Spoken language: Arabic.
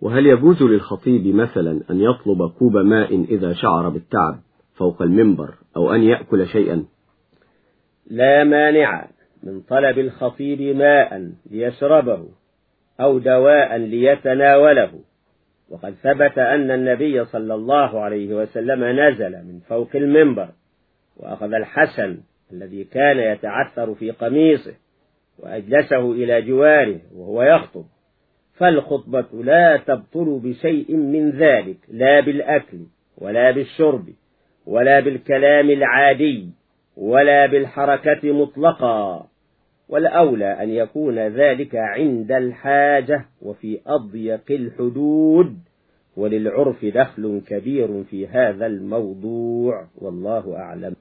وهل يجوز للخطيب مثلا أن يطلب كوب ماء إذا شعر بالتعب فوق المنبر أو أن يأكل شيئا؟ لا مانع من طلب الخطيب ماء ليشربه أو دواء ليتناوله. وقد ثبت أن النبي صلى الله عليه وسلم نزل من فوق المنبر وأخذ الحسن الذي كان يتعثر في قميصه وأجلسه إلى جواره وهو يخطب. فالخطبة لا تبطل بشيء من ذلك لا بالأكل ولا بالشرب ولا بالكلام العادي ولا بالحركة مطلقا والأولى أن يكون ذلك عند الحاجة وفي أضيق الحدود. وللعرف دخل كبير في هذا الموضوع والله أعلم.